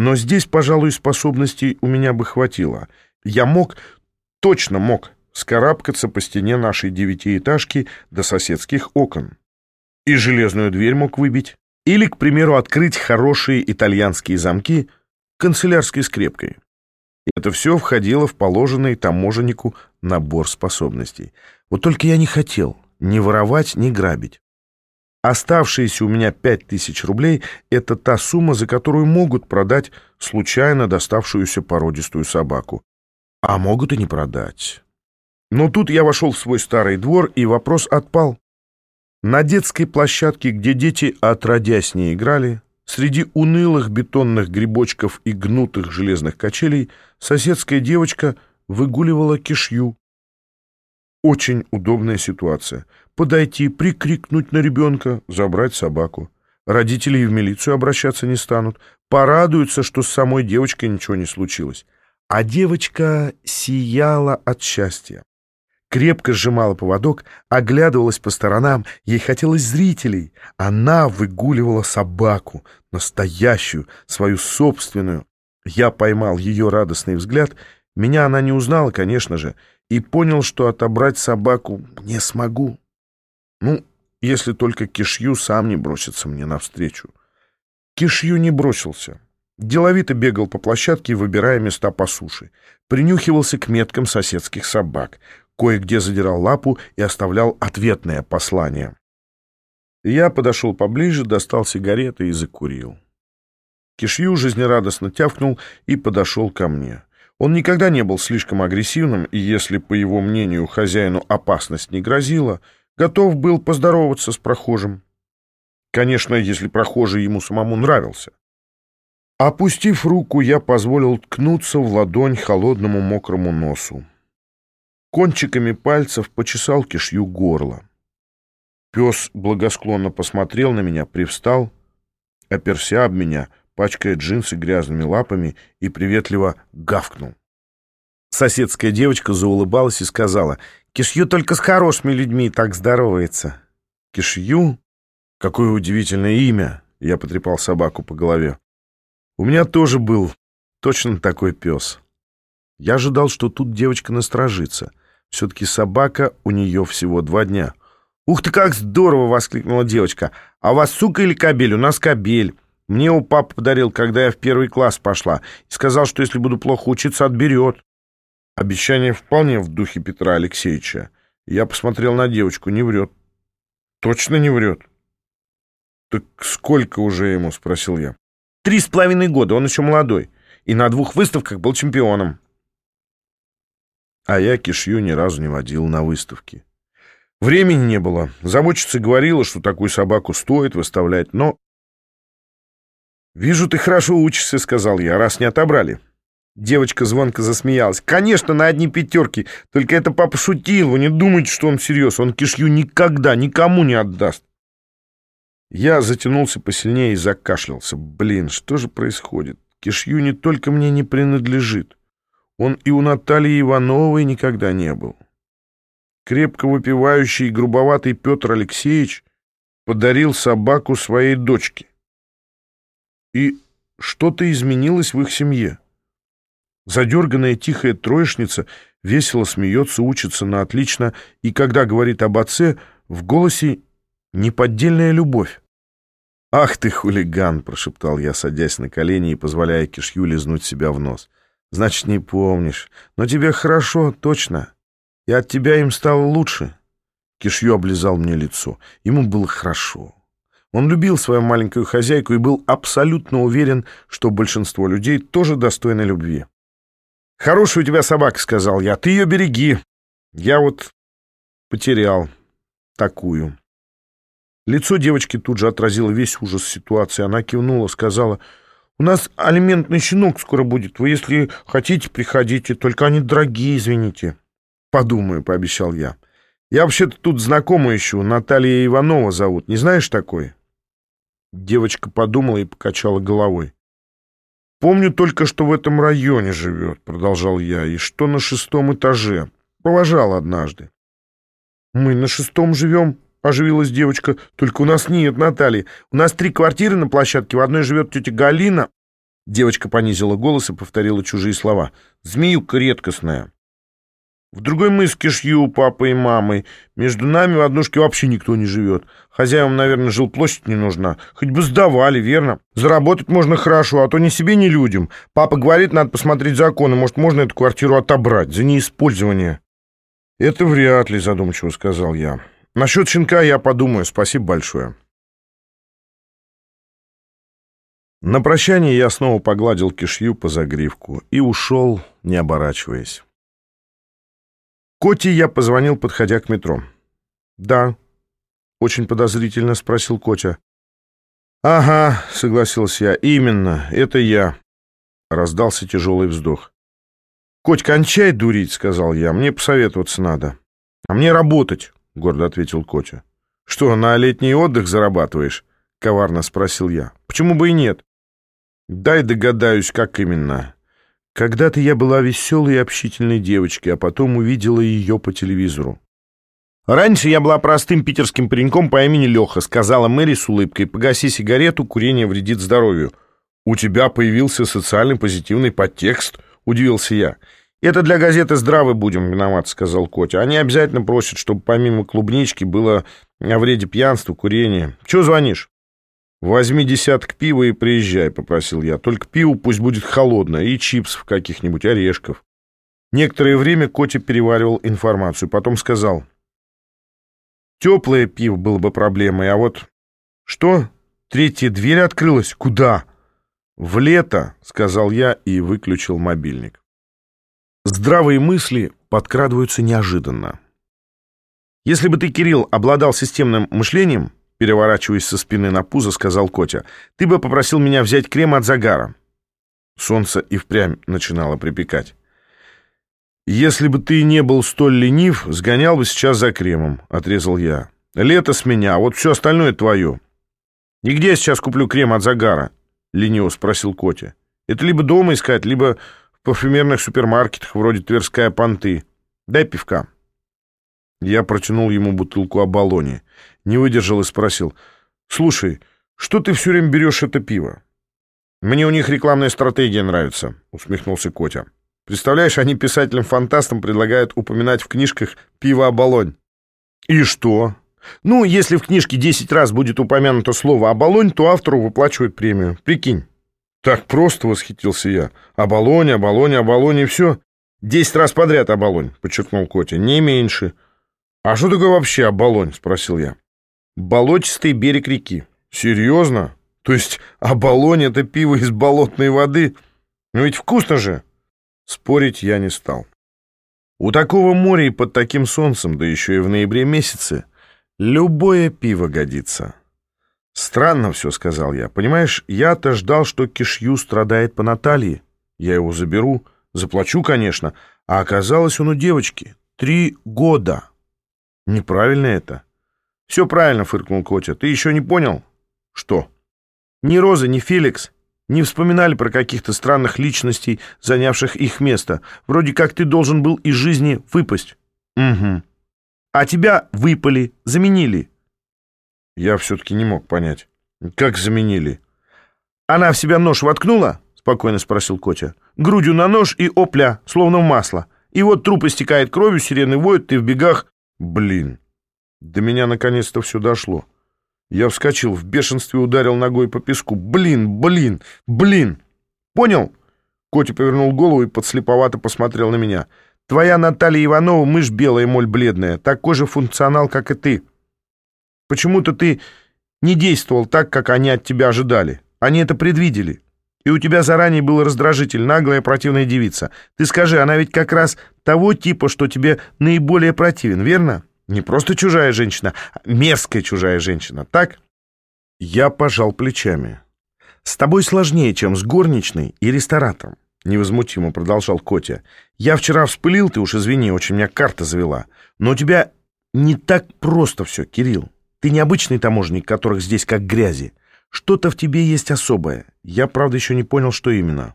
Но здесь, пожалуй, способностей у меня бы хватило. Я мог, точно мог, скарабкаться по стене нашей девятиэтажки до соседских окон. И железную дверь мог выбить. Или, к примеру, открыть хорошие итальянские замки канцелярской скрепкой. Это все входило в положенный таможеннику набор способностей. Вот только я не хотел ни воровать, ни грабить. Оставшиеся у меня пять тысяч рублей — это та сумма, за которую могут продать случайно доставшуюся породистую собаку. А могут и не продать. Но тут я вошел в свой старый двор, и вопрос отпал. На детской площадке, где дети отродясь не играли, среди унылых бетонных грибочков и гнутых железных качелей соседская девочка выгуливала кишью. Очень удобная ситуация. Подойти, прикрикнуть на ребенка, забрать собаку. Родители и в милицию обращаться не станут. Порадуются, что с самой девочкой ничего не случилось. А девочка сияла от счастья. Крепко сжимала поводок, оглядывалась по сторонам, ей хотелось зрителей. Она выгуливала собаку, настоящую, свою собственную. Я поймал ее радостный взгляд. Меня она не узнала, конечно же, и понял, что отобрать собаку не смогу. Ну, если только Кишью сам не бросится мне навстречу. Кишью не бросился. Деловито бегал по площадке, выбирая места по суше. Принюхивался к меткам соседских собак кое-где задирал лапу и оставлял ответное послание. Я подошел поближе, достал сигареты и закурил. Кишью жизнерадостно тявкнул и подошел ко мне. Он никогда не был слишком агрессивным, и если, по его мнению, хозяину опасность не грозила, готов был поздороваться с прохожим. Конечно, если прохожий ему самому нравился. Опустив руку, я позволил ткнуться в ладонь холодному мокрому носу кончиками пальцев почесал кишью горла. Пес благосклонно посмотрел на меня, привстал, оперся об меня, пачкая джинсы грязными лапами, и приветливо гавкнул. Соседская девочка заулыбалась и сказала, «Кишью только с хорошими людьми так здоровается». «Кишью? Какое удивительное имя!» Я потрепал собаку по голове. «У меня тоже был точно такой пес». Я ожидал, что тут девочка насторожится. Все-таки собака у нее всего два дня. «Ух ты, как здорово!» — воскликнула девочка. «А у вас сука или кобель? У нас кобель. Мне у папы подарил, когда я в первый класс пошла. И сказал, что если буду плохо учиться, отберет». Обещание вполне в духе Петра Алексеевича. Я посмотрел на девочку. Не врет. Точно не врет. «Так сколько уже ему?» — спросил я. «Три с половиной года. Он еще молодой. И на двух выставках был чемпионом». А я кишью ни разу не водил на выставки. Времени не было. Заводчица говорила, что такую собаку стоит выставлять, но... «Вижу, ты хорошо учишься», — сказал я, — «раз не отобрали». Девочка звонко засмеялась. «Конечно, на одни пятерки. Только это папа шутил. Вы не думайте, что он всерьез. Он кишью никогда никому не отдаст». Я затянулся посильнее и закашлялся. «Блин, что же происходит? Кишью не только мне не принадлежит. Он и у Натальи Ивановой никогда не был. Крепко выпивающий и грубоватый Петр Алексеевич подарил собаку своей дочке. И что-то изменилось в их семье. Задерганная тихая троечница весело смеется, учится на отлично, и когда говорит об отце, в голосе неподдельная любовь. «Ах ты, хулиган!» — прошептал я, садясь на колени и позволяя кишью лизнуть себя в нос — Значит, не помнишь. Но тебе хорошо, точно. И от тебя им стало лучше. Кишью облизал мне лицо. Ему было хорошо. Он любил свою маленькую хозяйку и был абсолютно уверен, что большинство людей тоже достойны любви. «Хорошая у тебя собака», — сказал я. «Ты ее береги. Я вот потерял такую». Лицо девочки тут же отразило весь ужас ситуации. Она кивнула, сказала... У нас алиментный щенок скоро будет. Вы, если хотите, приходите. Только они дорогие, извините. Подумаю, пообещал я. Я вообще-то тут знакомую ищу. Наталья Иванова зовут. Не знаешь такой? Девочка подумала и покачала головой. «Помню только, что в этом районе живет», — продолжал я, «и что на шестом этаже. Поважал однажды». «Мы на шестом живем», — оживилась девочка. «Только у нас нет Натальи. У нас три квартиры на площадке. В одной живет тетя Галина, Девочка понизила голос и повторила чужие слова. «Змеюка редкостная». В другой мы с Кишью, папой и мамой. Между нами в однушке вообще никто не живет. Хозяевам, наверное, жилплощадь не нужна. Хоть бы сдавали, верно? Заработать можно хорошо, а то ни себе, ни людям. Папа говорит, надо посмотреть законы. Может, можно эту квартиру отобрать за неиспользование. Это вряд ли, задумчиво сказал я. Насчет щенка я подумаю. Спасибо большое. На прощание я снова погладил Кишью по загривку и ушел, не оборачиваясь. Коте я позвонил, подходя к метро. «Да», — очень подозрительно спросил Котя. «Ага», — согласился я, — «именно, это я». Раздался тяжелый вздох. «Коть, кончай дурить», — сказал я, — «мне посоветоваться надо». «А мне работать», — гордо ответил Котя. «Что, на летний отдых зарабатываешь?» — коварно спросил я. «Почему бы и нет?» «Дай догадаюсь, как именно». Когда-то я была веселой и общительной девочкой, а потом увидела ее по телевизору. «Раньше я была простым питерским пареньком по имени Леха», сказала Мэри с улыбкой. «Погаси сигарету, курение вредит здоровью». «У тебя появился социальный позитивный подтекст», — удивился я. «Это для газеты «Здравы будем виноват», — сказал Котя. «Они обязательно просят, чтобы помимо клубнички было о вреде пьянства, курения. Чего звонишь?» «Возьми десяток пива и приезжай», — попросил я. «Только пиво пусть будет холодное и чипсов каких-нибудь, орешков». Некоторое время Котя переваривал информацию, потом сказал. «Теплое пиво было бы проблемой, а вот...» «Что? Третья дверь открылась? Куда?» «В лето», — сказал я и выключил мобильник. Здравые мысли подкрадываются неожиданно. Если бы ты, Кирилл, обладал системным мышлением, переворачиваясь со спины на пузо, сказал Котя. «Ты бы попросил меня взять крем от загара». Солнце и впрямь начинало припекать. «Если бы ты не был столь ленив, сгонял бы сейчас за кремом», — отрезал я. «Лето с меня, вот все остальное твое». «И где я сейчас куплю крем от загара?» — лениво спросил Котя. «Это либо дома искать, либо в парфюмерных супермаркетах, вроде Тверская понты. Дай пивка». Я протянул ему бутылку оболони. Не выдержал и спросил. «Слушай, что ты все время берешь это пиво?» «Мне у них рекламная стратегия нравится», — усмехнулся Котя. «Представляешь, они писателям-фантастам предлагают упоминать в книжках пиво оболонь». «И что?» «Ну, если в книжке 10 раз будет упомянуто слово «оболонь», то автору выплачивают премию. Прикинь». «Так просто», — восхитился я. «Оболонь, оболонь, оболонь и все». «Десять раз подряд оболонь», — подчеркнул Котя. «Не меньше». «А что такое вообще оболонь?» — спросил я. «Болотистый берег реки». «Серьезно? То есть оболонь — это пиво из болотной воды? Ну ведь вкусно же!» Спорить я не стал. У такого моря и под таким солнцем, да еще и в ноябре месяце, любое пиво годится. «Странно все», — сказал я. «Понимаешь, я-то ждал, что Кишью страдает по Наталье. Я его заберу, заплачу, конечно, а оказалось он у девочки. Три года». Неправильно это. Все правильно, фыркнул Котя. Ты еще не понял? Что? Ни Роза, ни Феликс не вспоминали про каких-то странных личностей, занявших их место. Вроде как ты должен был из жизни выпасть. Угу. А тебя выпали, заменили. Я все-таки не мог понять. Как заменили? Она в себя нож воткнула? Спокойно спросил Котя. Грудью на нож и опля, словно в масло. И вот труп истекает кровью, сирены воют, ты в бегах. Блин, до меня наконец-то все дошло. Я вскочил, в бешенстве ударил ногой по песку. Блин, блин, блин! Понял? Котя повернул голову и подслеповато посмотрел на меня. Твоя Наталья Иванова мышь белая, моль бледная. Такой же функционал, как и ты. Почему-то ты не действовал так, как они от тебя ожидали. Они это предвидели. И у тебя заранее был раздражитель, наглая противная девица. Ты скажи, она ведь как раз того типа, что тебе наиболее противен, верно? Не просто чужая женщина, а мерзкая чужая женщина, так? Я пожал плечами. С тобой сложнее, чем с горничной и ресторатором. Невозмутимо продолжал Котя. Я вчера вспылил, ты уж извини, очень меня карта завела. Но у тебя не так просто все, Кирилл. Ты необычный таможенник, которых здесь как грязи. Что-то в тебе есть особое. Я, правда, еще не понял, что именно.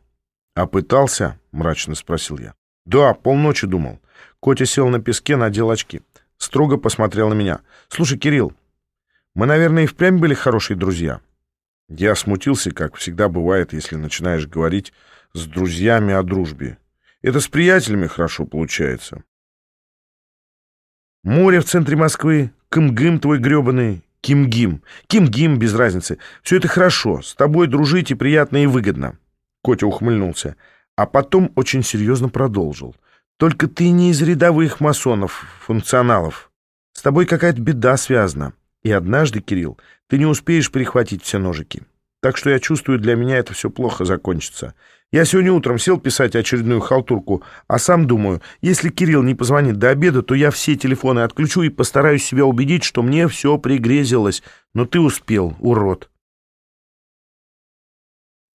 А пытался? Мрачно спросил я. Да, полночи думал. Котя сел на песке, надел очки. Строго посмотрел на меня. Слушай, Кирилл, мы, наверное, и впрямь были хорошие друзья. Я смутился, как всегда бывает, если начинаешь говорить с друзьями о дружбе. Это с приятелями хорошо получается. Море в центре Москвы, Кымгым твой гребаный, Кимгим. Кимгим, без разницы. Все это хорошо, с тобой дружить и приятно и выгодно. Котя ухмыльнулся, а потом очень серьезно продолжил. Только ты не из рядовых масонов, функционалов. С тобой какая-то беда связана. И однажды, Кирилл, ты не успеешь перехватить все ножики. Так что я чувствую, для меня это все плохо закончится. Я сегодня утром сел писать очередную халтурку, а сам думаю, если Кирилл не позвонит до обеда, то я все телефоны отключу и постараюсь себя убедить, что мне все пригрезилось. Но ты успел, урод.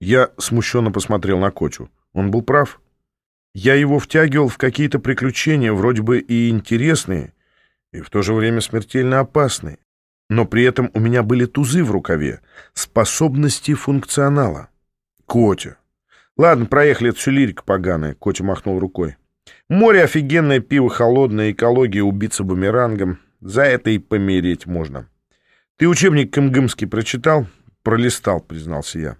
Я смущенно посмотрел на Котю. Он был прав. Я его втягивал в какие-то приключения, вроде бы и интересные, и в то же время смертельно опасные но при этом у меня были тузы в рукаве, способности функционала. Котя. Ладно, проехали, это все лирика поганая, Котя махнул рукой. Море офигенное, пиво холодное, экология убиться бумерангом. За это и помереть можно. Ты учебник Кымгымский прочитал? Пролистал, признался я.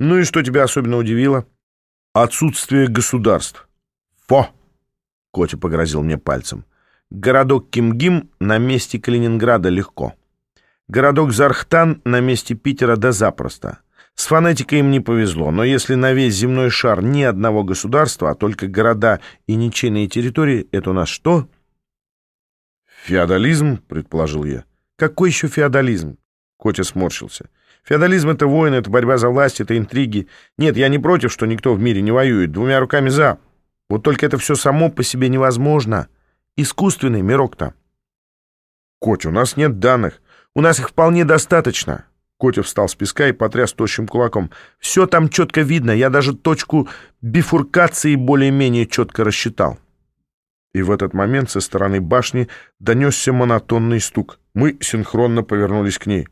Ну и что тебя особенно удивило? Отсутствие государств. Фо! Котя погрозил мне пальцем. Городок Кимгим на месте Калининграда легко. Городок Зархтан на месте Питера да запросто. С фонетикой им не повезло, но если на весь земной шар ни одного государства, а только города и ничейные территории, это у нас что? Феодализм, предположил я. Какой еще феодализм? Котя сморщился. Феодализм — это войны, это борьба за власть, это интриги. Нет, я не против, что никто в мире не воюет. Двумя руками за. Вот только это все само по себе невозможно. Искусственный мирок-то. Котя, у нас нет данных. У нас их вполне достаточно». Котя встал с песка и потряс тощим кулаком. «Все там четко видно. Я даже точку бифуркации более-менее четко рассчитал». И в этот момент со стороны башни донесся монотонный стук. Мы синхронно повернулись к ней.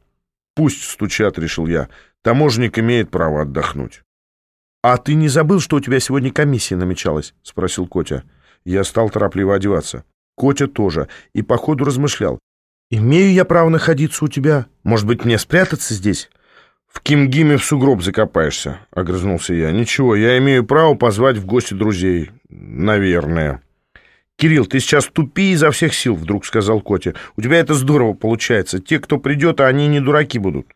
«Пусть стучат», — решил я. «Таможенник имеет право отдохнуть». «А ты не забыл, что у тебя сегодня комиссия намечалась?» — спросил Котя. Я стал торопливо одеваться. Котя тоже. И по ходу размышлял. «Имею я право находиться у тебя? Может быть, мне спрятаться здесь?» «В Кимгиме в сугроб закопаешься», — огрызнулся я. «Ничего, я имею право позвать в гости друзей. Наверное». «Кирилл, ты сейчас тупи изо всех сил», — вдруг сказал Котя. «У тебя это здорово получается. Те, кто придет, они не дураки будут».